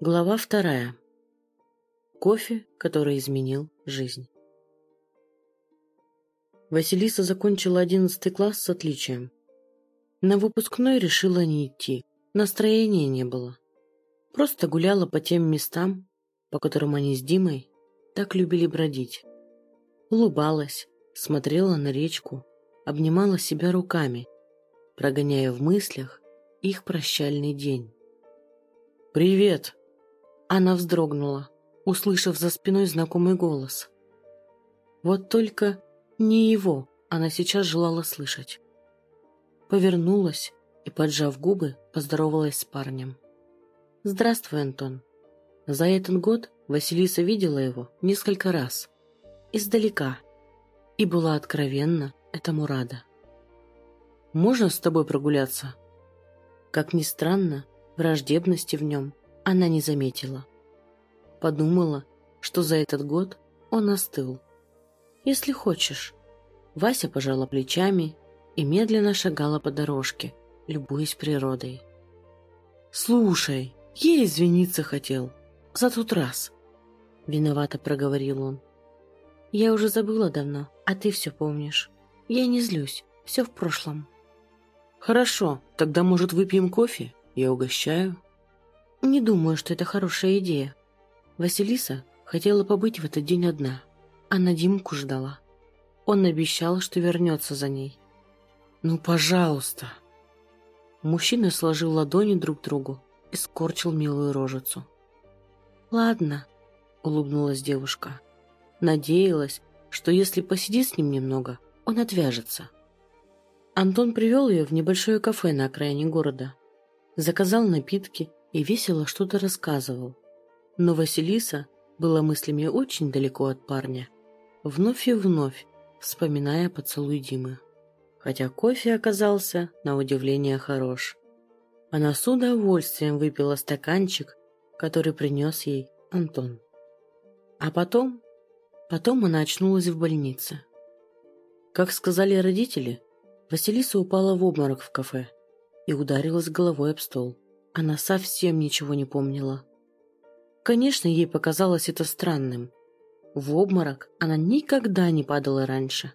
Глава вторая. Кофе, который изменил жизнь. Василиса закончила одиннадцатый класс с отличием. На выпускной решила не идти, настроения не было. Просто гуляла по тем местам, по которым они с Димой так любили бродить. Улыбалась, смотрела на речку, обнимала себя руками, прогоняя в мыслях их прощальный день. «Привет!» Она вздрогнула, услышав за спиной знакомый голос. Вот только не его она сейчас желала слышать. Повернулась и, поджав губы, поздоровалась с парнем. «Здравствуй, Антон». За этот год Василиса видела его несколько раз. Издалека. И была откровенно этому рада. «Можно с тобой прогуляться?» Как ни странно, враждебности в нем она не заметила. Подумала, что за этот год он остыл. «Если хочешь». Вася пожала плечами и медленно шагала по дорожке, любуясь природой. «Слушай, я извиниться хотел. За тот раз». Виновато проговорил он. «Я уже забыла давно, а ты все помнишь. Я не злюсь, все в прошлом». «Хорошо, тогда, может, выпьем кофе? Я угощаю». Не думаю, что это хорошая идея. Василиса хотела побыть в этот день одна. Она Димку ждала. Он обещал, что вернется за ней. «Ну, пожалуйста!» Мужчина сложил ладони друг другу и скорчил милую рожицу. «Ладно», — улыбнулась девушка. Надеялась, что если посидит с ним немного, он отвяжется. Антон привел ее в небольшое кафе на окраине города. Заказал напитки и весело что-то рассказывал. Но Василиса была мыслями очень далеко от парня, вновь и вновь вспоминая поцелуй Димы. Хотя кофе оказался, на удивление, хорош. Она с удовольствием выпила стаканчик, который принес ей Антон. А потом, потом она очнулась в больнице. Как сказали родители, Василиса упала в обморок в кафе и ударилась головой об стол. Она совсем ничего не помнила. Конечно, ей показалось это странным. В обморок она никогда не падала раньше.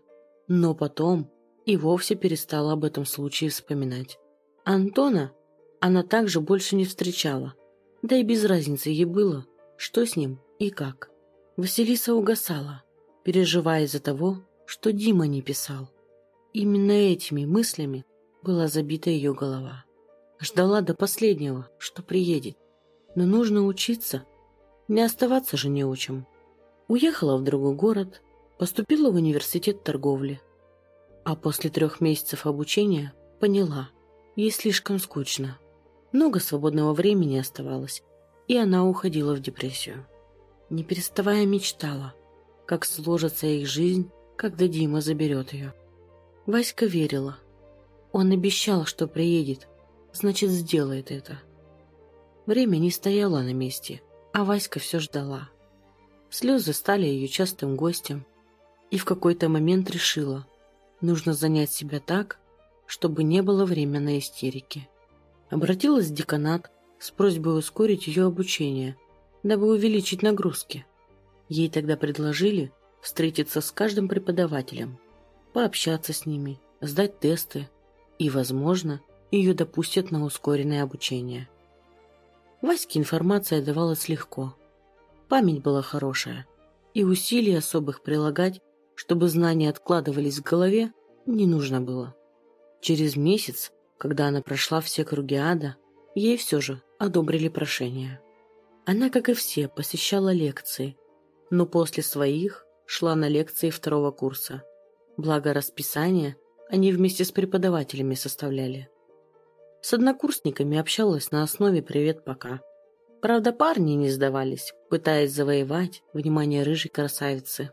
Но потом и вовсе перестала об этом случае вспоминать. Антона она также больше не встречала. Да и без разницы ей было, что с ним и как. Василиса угасала, переживая из-за того, что Дима не писал. Именно этими мыслями была забита ее голова. Ждала до последнего, что приедет. Но нужно учиться. Не оставаться же неучим. Уехала в другой город, поступила в университет торговли. А после трех месяцев обучения поняла, ей слишком скучно. Много свободного времени оставалось, и она уходила в депрессию. Не переставая мечтала, как сложится их жизнь, когда Дима заберет ее. Васька верила. Он обещал, что приедет, значит, сделает это. Время не стояло на месте, а Васька все ждала. Слезы стали ее частым гостем, и в какой-то момент решила, нужно занять себя так, чтобы не было времени на истерики. Обратилась в деканат с просьбой ускорить ее обучение, дабы увеличить нагрузки. Ей тогда предложили встретиться с каждым преподавателем, пообщаться с ними, сдать тесты и, возможно, ее допустят на ускоренное обучение. Ваське информация давалась легко. Память была хорошая, и усилий особых прилагать, чтобы знания откладывались в голове, не нужно было. Через месяц, когда она прошла все круги ада, ей все же одобрили прошение. Она, как и все, посещала лекции, но после своих шла на лекции второго курса. Благо расписание они вместе с преподавателями составляли. С однокурсниками общалась на основе «привет, пока». Правда, парни не сдавались, пытаясь завоевать внимание рыжей красавицы.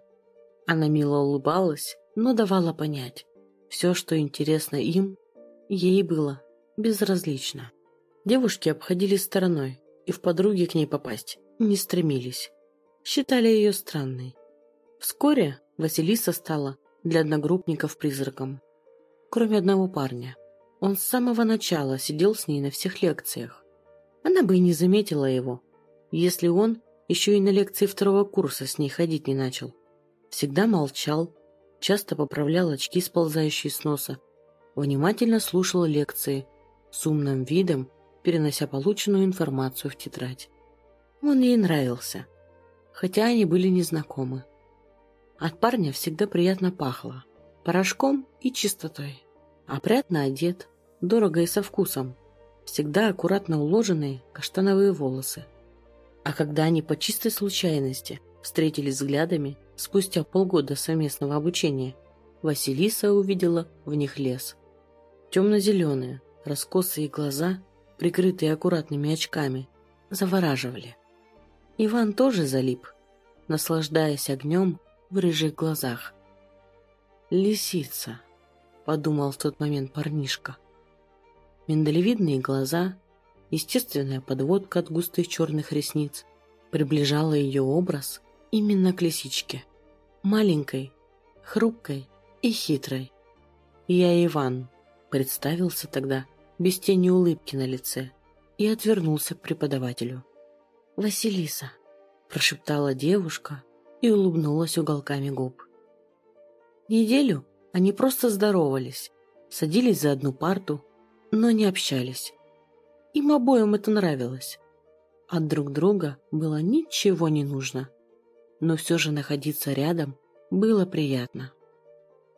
Она мило улыбалась, но давала понять, все, что интересно им, ей было безразлично. Девушки обходили стороной и в подруги к ней попасть не стремились. Считали ее странной. Вскоре Василиса стала для одногруппников призраком. Кроме одного парня – он с самого начала сидел с ней на всех лекциях. Она бы и не заметила его. если он еще и на лекции второго курса с ней ходить не начал. Всегда молчал, часто поправлял очки, сползающие с носа, внимательно слушал лекции, с умным видом перенося полученную информацию в тетрадь. Он ей нравился, хотя они были незнакомы. От парня всегда приятно пахло, порошком и чистотой. Опрятно одет, дорого и со вкусом, всегда аккуратно уложенные каштановые волосы. А когда они по чистой случайности встретились взглядами спустя полгода совместного обучения, Василиса увидела в них лес. Темно-зеленые, раскосые глаза, прикрытые аккуратными очками, завораживали. Иван тоже залип, наслаждаясь огнем в рыжих глазах. «Лисица», — подумал в тот момент парнишка. Миндалевидные глаза, естественная подводка от густых черных ресниц приближала ее образ именно к лисичке. Маленькой, хрупкой и хитрой. «Я Иван», — представился тогда, без тени улыбки на лице, и отвернулся к преподавателю. «Василиса», — прошептала девушка и улыбнулась уголками губ. Неделю они просто здоровались, садились за одну парту, но не общались. Им обоим это нравилось. От друг друга было ничего не нужно. Но все же находиться рядом было приятно.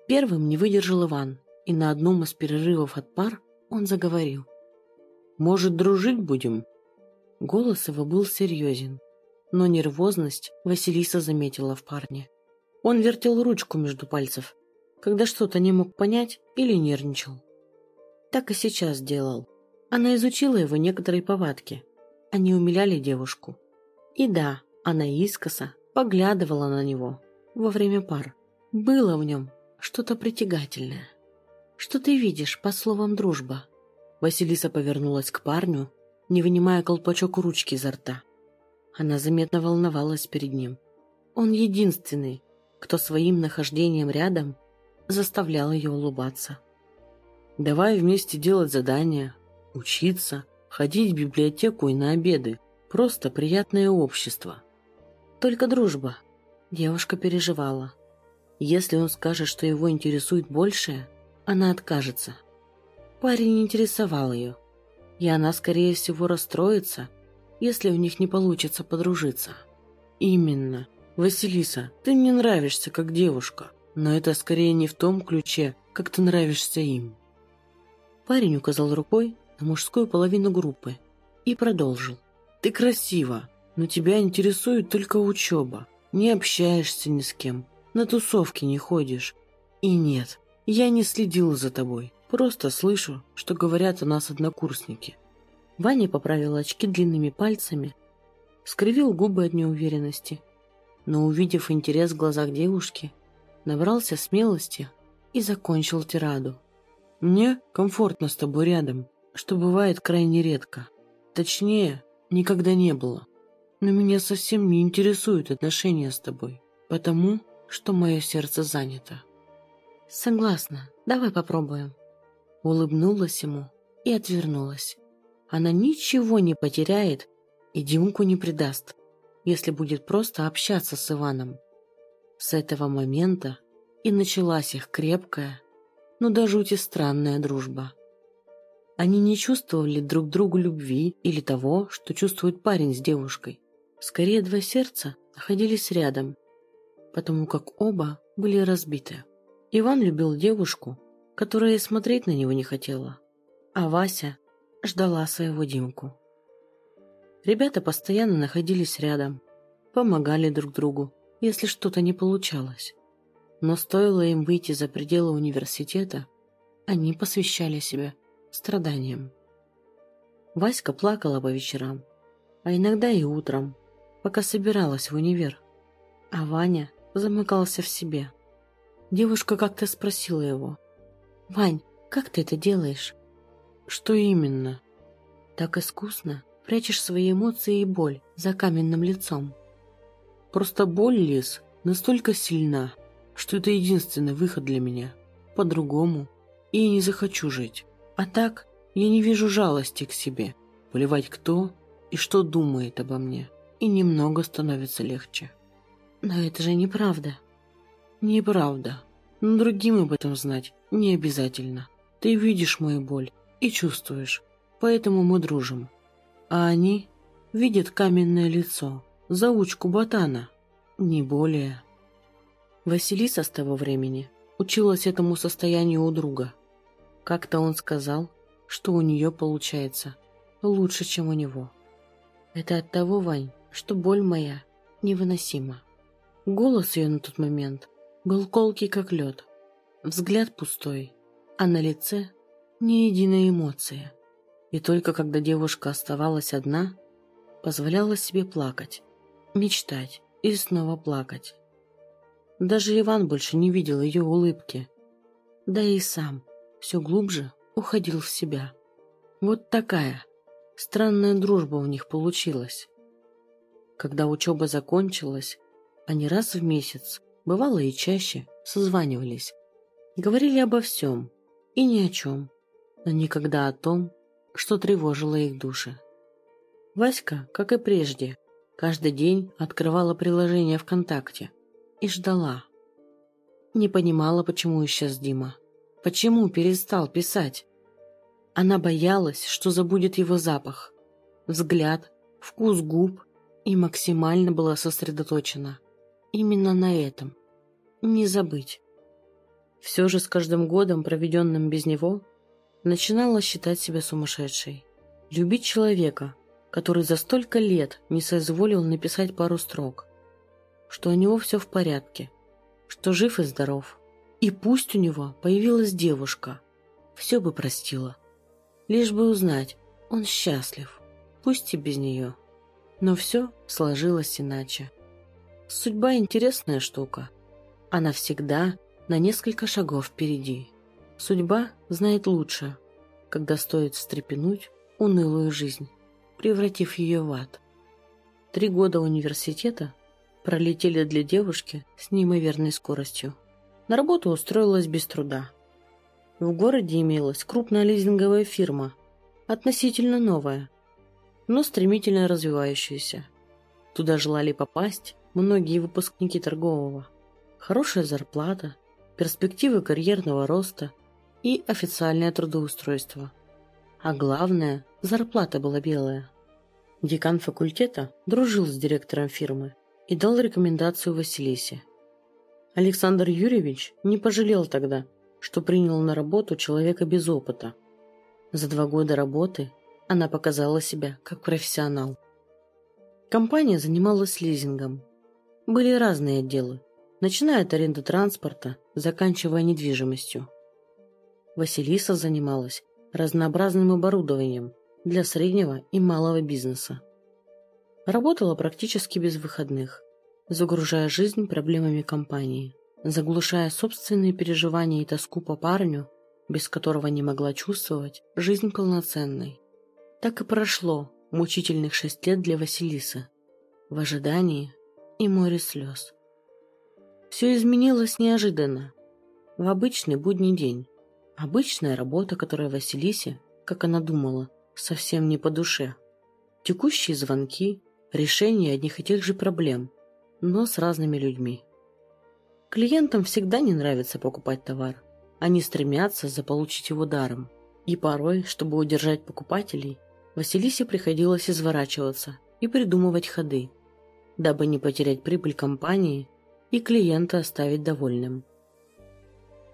Первым не выдержал Иван, и на одном из перерывов от пар он заговорил. «Может, дружить будем?» Голос его был серьезен, но нервозность Василиса заметила в парне. Он вертел ручку между пальцев, когда что-то не мог понять или нервничал. Так и сейчас делал. Она изучила его некоторые повадки. Они умиляли девушку. И да, она искоса поглядывала на него во время пар. Было в нем что-то притягательное. Что ты видишь по словам «дружба»? Василиса повернулась к парню, не вынимая колпачок ручки изо рта. Она заметно волновалась перед ним. Он единственный, кто своим нахождением рядом заставлял ее улыбаться. Давай вместе делать задания, учиться, ходить в библиотеку и на обеды. Просто приятное общество. Только дружба. Девушка переживала. Если он скажет, что его интересует большее, она откажется. Парень интересовал ее, и она, скорее всего, расстроится, если у них не получится подружиться. Именно. Василиса, ты мне нравишься как девушка, но это скорее не в том ключе, как ты нравишься им. Парень указал рукой на мужскую половину группы и продолжил. «Ты красива, но тебя интересует только учеба. Не общаешься ни с кем, на тусовки не ходишь. И нет, я не следил за тобой, просто слышу, что говорят о нас однокурсники». Ваня поправил очки длинными пальцами, скривил губы от неуверенности, но, увидев интерес в глазах девушки, набрался смелости и закончил тираду. Мне комфортно с тобой рядом, что бывает крайне редко. Точнее, никогда не было. Но меня совсем не интересуют отношения с тобой, потому что мое сердце занято. Согласна, давай попробуем. Улыбнулась ему и отвернулась. Она ничего не потеряет и Димку не предаст, если будет просто общаться с Иваном. С этого момента и началась их крепкая, но до жути странная дружба. Они не чувствовали друг другу любви или того, что чувствует парень с девушкой. Скорее, два сердца находились рядом, потому как оба были разбиты. Иван любил девушку, которая смотреть на него не хотела, а Вася ждала своего Димку. Ребята постоянно находились рядом, помогали друг другу, если что-то не получалось. Но стоило им выйти за пределы университета, они посвящали себя страданиям. Васька плакала по вечерам, а иногда и утром, пока собиралась в универ. А Ваня замыкался в себе. Девушка как-то спросила его. «Вань, как ты это делаешь?» «Что именно?» «Так искусно прячешь свои эмоции и боль за каменным лицом». «Просто боль, Лис, настолько сильна, что это единственный выход для меня. По-другому. И не захочу жить. А так, я не вижу жалости к себе. Поливать кто и что думает обо мне. и немного становится легче. Но это же неправда. Неправда. Но другим об этом знать не обязательно. Ты видишь мою боль и чувствуешь, поэтому мы дружим. А они видят каменное лицо, заучку ботана, не более. Василиса с того времени училась этому состоянию у друга. Как-то он сказал, что у нее получается лучше, чем у него. Это от того, Вань, что боль моя невыносима. Голос ее на тот момент был колкий, как лед, взгляд пустой, а на лице ни единой эмоции. И только когда девушка оставалась одна, позволяла себе плакать, мечтать и снова плакать. Даже Иван больше не видел ее улыбки. Да и сам все глубже уходил в себя. Вот такая странная дружба у них получилась. Когда учеба закончилась, они раз в месяц, бывало и чаще, созванивались. Говорили обо всем и ни о чем, но никогда о том, что тревожило их души. Васька, как и прежде, каждый день открывала приложение ВКонтакте и ждала. Не понимала, почему исчез Дима. Почему перестал писать? Она боялась, что забудет его запах, взгляд, вкус губ и максимально была сосредоточена. Именно на этом. Не забыть. Все же с каждым годом, проведенным без него, начинала считать себя сумасшедшей. Любить человека, который за столько лет не соизволил написать пару строк, что у него все в порядке, что жив и здоров. И пусть у него появилась девушка, все бы простила. Лишь бы узнать, он счастлив, пусть и без нее. Но все сложилось иначе. Судьба интересная штука. Она всегда на несколько шагов впереди. Судьба знает лучше, когда стоит встрепенуть унылую жизнь, превратив ее в ад. Три года университета пролетели для девушки с неимоверной скоростью. На работу устроилась без труда. В городе имелась крупная лизинговая фирма, относительно новая, но стремительно развивающаяся. Туда желали попасть многие выпускники торгового. Хорошая зарплата, перспективы карьерного роста и официальное трудоустройство. А главное, зарплата была белая. Декан факультета дружил с директором фирмы и дал рекомендацию Василисе. Александр Юрьевич не пожалел тогда, что принял на работу человека без опыта. За два года работы она показала себя как профессионал. Компания занималась лизингом. Были разные отделы, начиная от аренды транспорта, заканчивая недвижимостью. Василиса занималась разнообразным оборудованием для среднего и малого бизнеса. Работала практически без выходных, загружая жизнь проблемами компании, заглушая собственные переживания и тоску по парню, без которого не могла чувствовать жизнь полноценной. Так и прошло мучительных шесть лет для Василисы, в ожидании и море слез. Все изменилось неожиданно, в обычный будний день. Обычная работа, которая Василисе, как она думала, совсем не по душе. Текущие звонки, решение одних и тех же проблем, но с разными людьми. Клиентам всегда не нравится покупать товар. Они стремятся заполучить его даром. И порой, чтобы удержать покупателей, Василисе приходилось изворачиваться и придумывать ходы, дабы не потерять прибыль компании и клиента оставить довольным.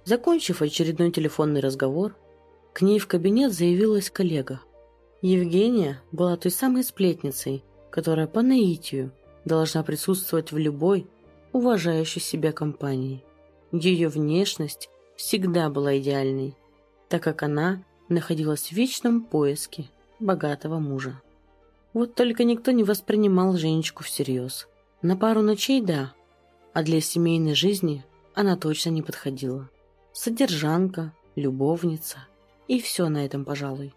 Закончив очередной телефонный разговор, к ней в кабинет заявилась коллега. Евгения была той самой сплетницей, которая по наитию должна присутствовать в любой уважающей себя компании. Ее внешность всегда была идеальной, так как она находилась в вечном поиске богатого мужа. Вот только никто не воспринимал Женечку всерьез. На пару ночей – да, а для семейной жизни она точно не подходила. Содержанка, любовница и все на этом, пожалуй.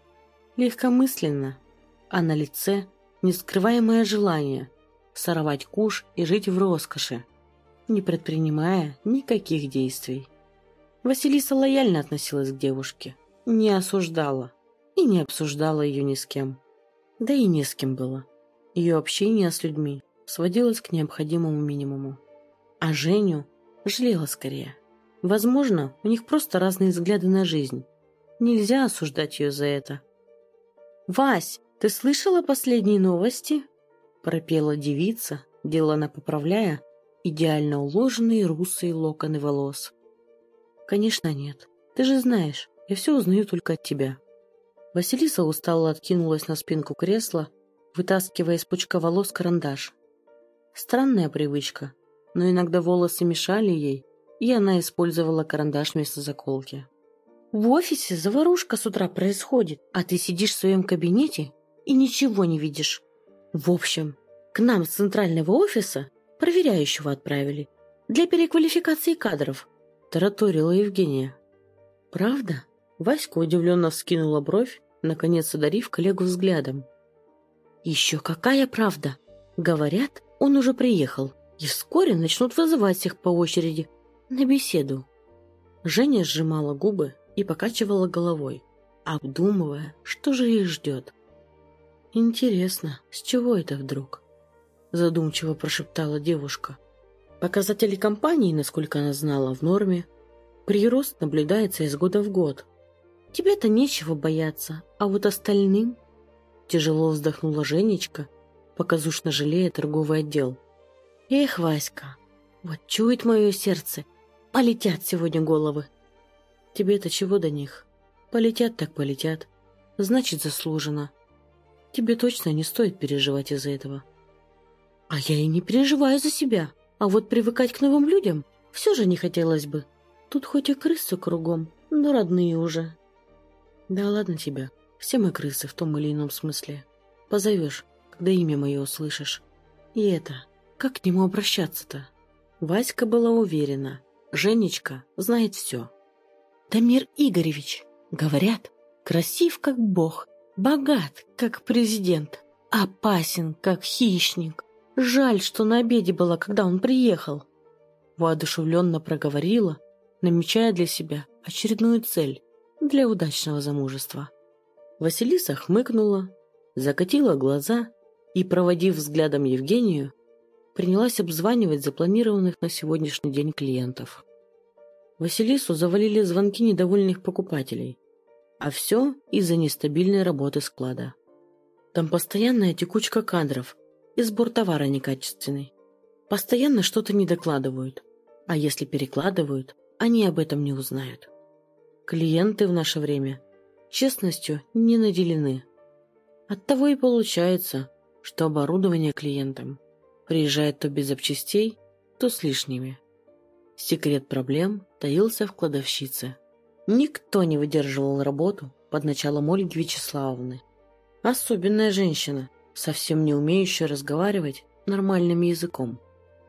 Легкомысленно, а на лице – нескрываемое желание сорвать куш и жить в роскоши, не предпринимая никаких действий. Василиса лояльно относилась к девушке, не осуждала и не обсуждала ее ни с кем. Да и не с кем было. Ее общение с людьми сводилось к необходимому минимуму. А Женю жалела скорее. Возможно, у них просто разные взгляды на жизнь. Нельзя осуждать ее за это. «Вась, ты слышала последние новости?» пропела девица, делано поправляя идеально уложенные русые локоны волос. «Конечно нет. Ты же знаешь, я все узнаю только от тебя». Василиса устало откинулась на спинку кресла, вытаскивая из пучка волос карандаш. Странная привычка, но иногда волосы мешали ей, и она использовала карандаш вместо заколки. «В офисе заварушка с утра происходит, а ты сидишь в своем кабинете и ничего не видишь. В общем, к нам с центрального офиса проверяющего отправили для переквалификации кадров», – тараторила Евгения. «Правда?» Васька удивленно вскинула бровь, наконец одарив коллегу взглядом. «Еще какая правда? Говорят, он уже приехал, и вскоре начнут вызывать всех по очереди на беседу». Женя сжимала губы и покачивала головой, обдумывая, что же их ждет. «Интересно, с чего это вдруг?» Задумчиво прошептала девушка. Показатели компании, насколько она знала, в норме. Прирост наблюдается из года в год. Тебе-то нечего бояться, а вот остальным... Тяжело вздохнула Женечка, показушно жалея торговый отдел. Эх, Васька, вот чует мое сердце, полетят сегодня головы. Тебе-то чего до них? Полетят так полетят. Значит, заслуженно. Тебе точно не стоит переживать из-за этого. А я и не переживаю за себя. А вот привыкать к новым людям все же не хотелось бы. Тут хоть и крысы кругом, но родные уже. Да ладно тебя. Все мы крысы в том или ином смысле. Позовешь, когда имя мое услышишь. И это, как к нему обращаться-то? Васька была уверена. Женечка знает все. Дамир Игоревич, говорят, красив как бог, богат как президент, опасен как хищник. Жаль, что на обеде была, когда он приехал. Воодушевленно проговорила, намечая для себя очередную цель для удачного замужества. Василиса хмыкнула, закатила глаза и, проводив взглядом Евгению, принялась обзванивать запланированных на сегодняшний день клиентов. Василису завалили звонки недовольных покупателей, а все из-за нестабильной работы склада. Там постоянная текучка кадров и сбор товара некачественный. Постоянно что-то не докладывают, а если перекладывают, они об этом не узнают. Клиенты в наше время честностью не наделены. Оттого и получается, что оборудование клиентам приезжает то без запчастей, то с лишними. Секрет проблем таился в кладовщице. Никто не выдерживал работу под началом Ольги Вячеславовны. Особенная женщина, совсем не умеющая разговаривать нормальным языком.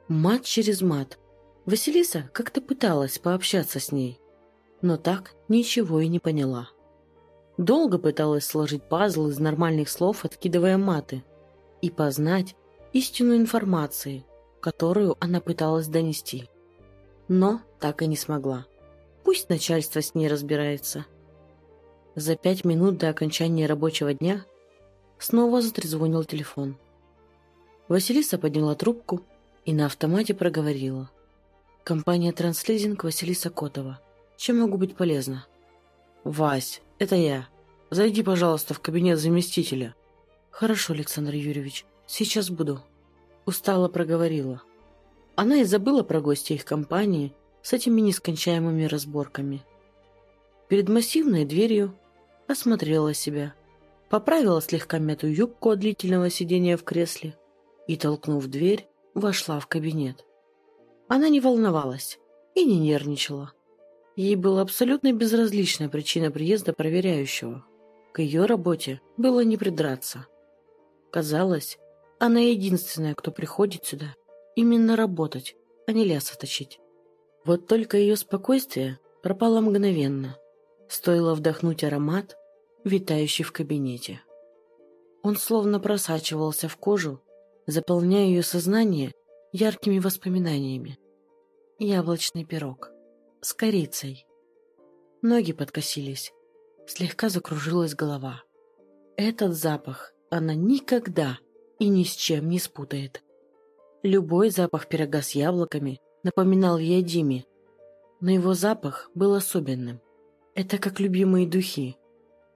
Мат через мат. Василиса как-то пыталась пообщаться с ней, но так ничего и не поняла. Долго пыталась сложить пазл из нормальных слов, откидывая маты, и познать истинную информацию, которую она пыталась донести но так и не смогла. Пусть начальство с ней разбирается. За пять минут до окончания рабочего дня снова затрезвонил телефон. Василиса подняла трубку и на автомате проговорила. «Компания «Транслизинг» Василиса Котова. Чем могу быть полезна?» «Вась, это я. Зайди, пожалуйста, в кабинет заместителя». «Хорошо, Александр Юрьевич. Сейчас буду». Устало проговорила. Она и забыла про гостя их компании с этими нескончаемыми разборками. Перед массивной дверью осмотрела себя, поправила слегка мятую юбку от длительного сидения в кресле и, толкнув дверь, вошла в кабинет. Она не волновалась и не нервничала. Ей была абсолютно безразлична причина приезда проверяющего. К ее работе было не придраться. Казалось, она единственная, кто приходит сюда Именно работать, а не ляса точить. Вот только ее спокойствие пропало мгновенно. Стоило вдохнуть аромат, витающий в кабинете. Он словно просачивался в кожу, заполняя ее сознание яркими воспоминаниями. Яблочный пирог с корицей. Ноги подкосились, слегка закружилась голова. Этот запах она никогда, и ни с чем не спутает. Любой запах пирога с яблоками напоминал о Диме, но его запах был особенным. Это как любимые духи.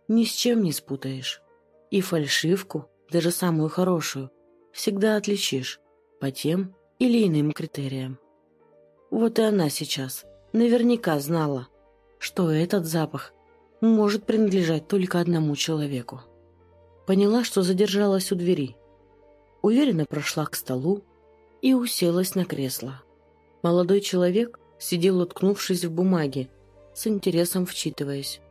Ни с чем не спутаешь. И фальшивку, даже самую хорошую, всегда отличишь по тем или иным критериям. Вот и она сейчас наверняка знала, что этот запах может принадлежать только одному человеку. Поняла, что задержалась у двери. Уверенно прошла к столу и уселась на кресло. Молодой человек сидел, уткнувшись в бумаге, с интересом вчитываясь.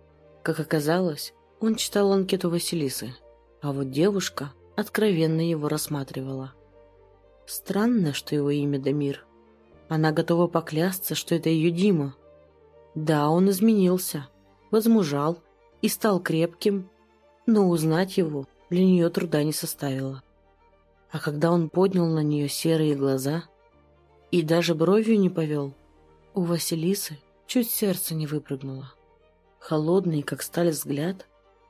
Как оказалось, он читал анкету Василисы, а вот девушка откровенно его рассматривала. Странно, что его имя Дамир. Она готова поклясться, что это ее Дима. Да, он изменился, возмужал и стал крепким, но узнать его для нее труда не составило. А когда он поднял на нее серые глаза и даже бровью не повел, у Василисы чуть сердце не выпрыгнуло. Холодный, как сталь взгляд,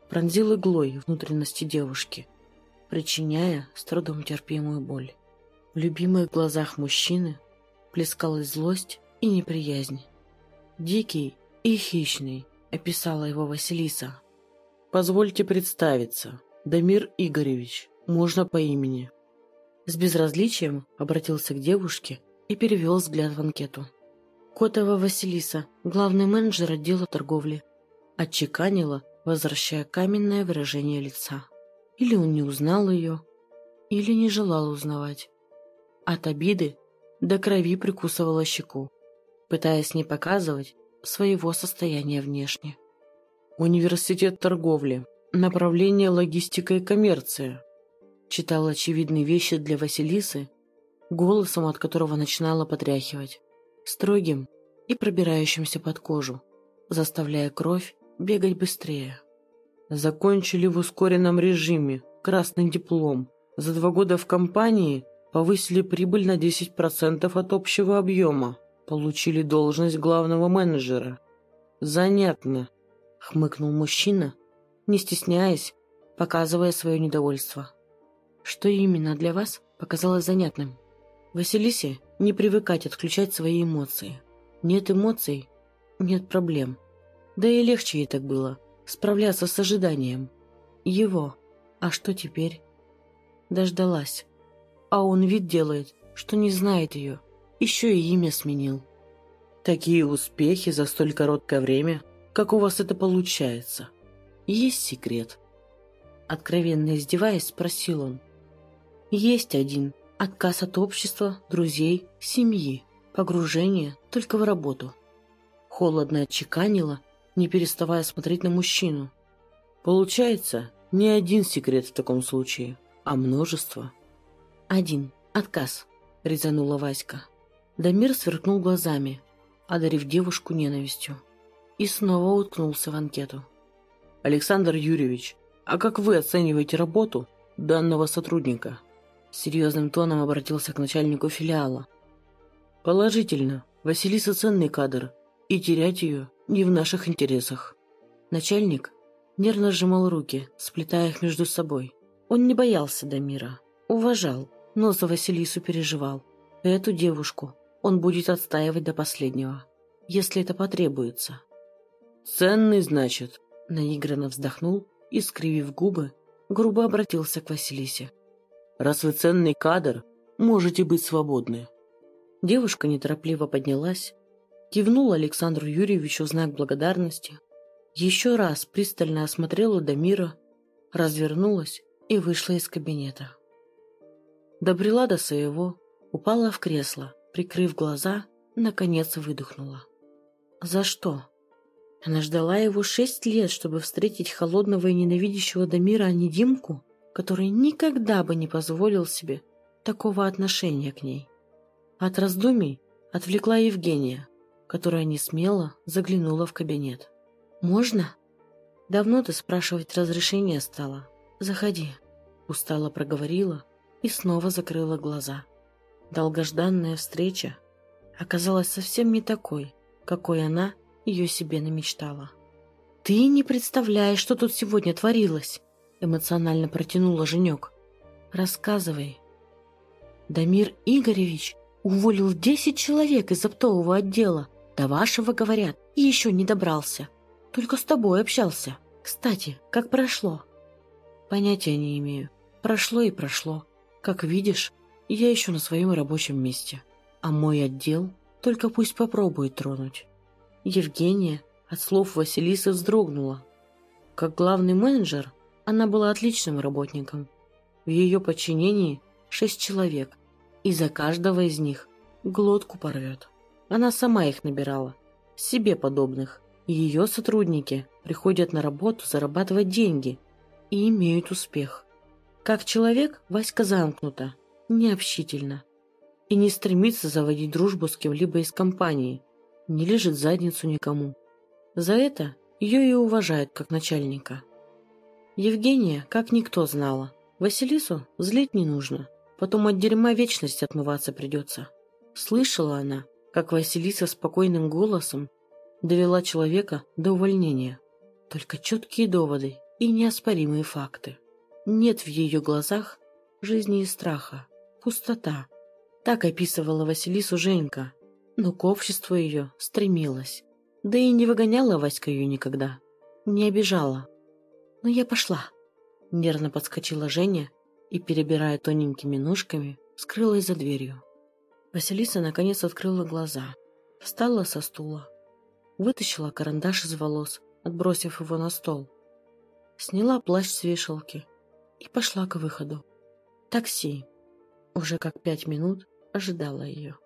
пронзил иглой внутренности девушки, причиняя с трудом терпимую боль. В любимых глазах мужчины плескалась злость и неприязнь. Дикий и хищный, описала его Василиса. «Позвольте представиться. Дамир Игоревич. Можно по имени». С безразличием обратился к девушке и перевел взгляд в анкету. Котова Василиса, главный менеджер отдела торговли. Отчеканила, возвращая каменное выражение лица. Или он не узнал ее, или не желал узнавать. От обиды до крови прикусывала щеку, пытаясь не показывать своего состояния внешне. Университет торговли. Направление логистика и коммерция. Читал очевидные вещи для Василисы, голосом от которого начинала потряхивать. Строгим и пробирающимся под кожу, заставляя кровь бегать быстрее. Закончили в ускоренном режиме, красный диплом. За два года в компании повысили прибыль на 10% от общего объема. Получили должность главного менеджера. Занятно, хмыкнул мужчина, не стесняясь, показывая свое недовольство. Что именно для вас показалось занятным? Василисе не привыкать отключать свои эмоции. Нет эмоций – нет проблем. Да и легче ей так было – справляться с ожиданием. Его. А что теперь? Дождалась. А он вид делает, что не знает ее. Еще и имя сменил. Такие успехи за столь короткое время – как у вас это получается? Есть секрет?» Откровенно издеваясь, спросил он. «Есть один. Отказ от общества, друзей, семьи. Погружение только в работу». Холодно отчеканила, не переставая смотреть на мужчину. «Получается, не один секрет в таком случае, а множество». «Один. Отказ», — резанула Васька. Дамир сверкнул глазами, одарив девушку ненавистью и снова уткнулся в анкету. «Александр Юрьевич, а как вы оцениваете работу данного сотрудника?» Серьезным тоном обратился к начальнику филиала. «Положительно. Василиса ценный кадр, и терять ее не в наших интересах». Начальник нервно сжимал руки, сплетая их между собой. Он не боялся Дамира, уважал, но за Василису переживал. Эту девушку он будет отстаивать до последнего, если это потребуется. «Ценный, значит?» Наигранно вздохнул и, скривив губы, грубо обратился к Василисе. «Раз вы ценный кадр, можете быть свободны». Девушка неторопливо поднялась, кивнула Александру Юрьевичу в знак благодарности, еще раз пристально осмотрела Дамира, развернулась и вышла из кабинета. Добрела до своего, упала в кресло, прикрыв глаза, наконец выдохнула. «За что?» Она ждала его шесть лет, чтобы встретить холодного и ненавидящего Дамира, а не Димку, который никогда бы не позволил себе такого отношения к ней. От раздумий отвлекла Евгения, которая не смело заглянула в кабинет. «Можно?» «Давно ты спрашивать разрешения стала. Заходи», — устало проговорила и снова закрыла глаза. Долгожданная встреча оказалась совсем не такой, какой она ее себе намечтала. «Ты не представляешь, что тут сегодня творилось!» Эмоционально протянула Женек. Рассказывай. Дамир Игоревич уволил 10 человек из оптового отдела. До вашего, говорят, и еще не добрался. Только с тобой общался. Кстати, как прошло? Понятия не имею. Прошло и прошло. Как видишь, я еще на своем рабочем месте. А мой отдел только пусть попробует тронуть. Евгения от слов Василисы вздрогнула. Как главный менеджер, она была отличным работником. В ее подчинении шесть человек, и за каждого из них глотку порвет. Она сама их набирала, себе подобных. Ее сотрудники приходят на работу зарабатывать деньги и имеют успех. Как человек Васька замкнута, необщительна и не стремится заводить дружбу с кем-либо из компании, не лежит задницу никому. За это ее и уважают как начальника. Евгения, как никто знала, Василису злить не нужно, потом от дерьма вечность отмываться придется. Слышала она, как Василиса спокойным голосом довела человека до увольнения. Только четкие доводы и неоспоримые факты. Нет в ее глазах жизни и страха, пустота. Так описывала Василису Женька, но к обществу ее стремилась. Да и не выгоняла Васька ее никогда, не обижала. Но я пошла. Нервно подскочила Женя и, перебирая тоненькими ножками, скрылась за дверью. Василиса наконец открыла глаза, встала со стула, вытащила карандаш из волос, отбросив его на стол, сняла плащ с вешалки и пошла к выходу. Такси уже как пять минут ожидала ее.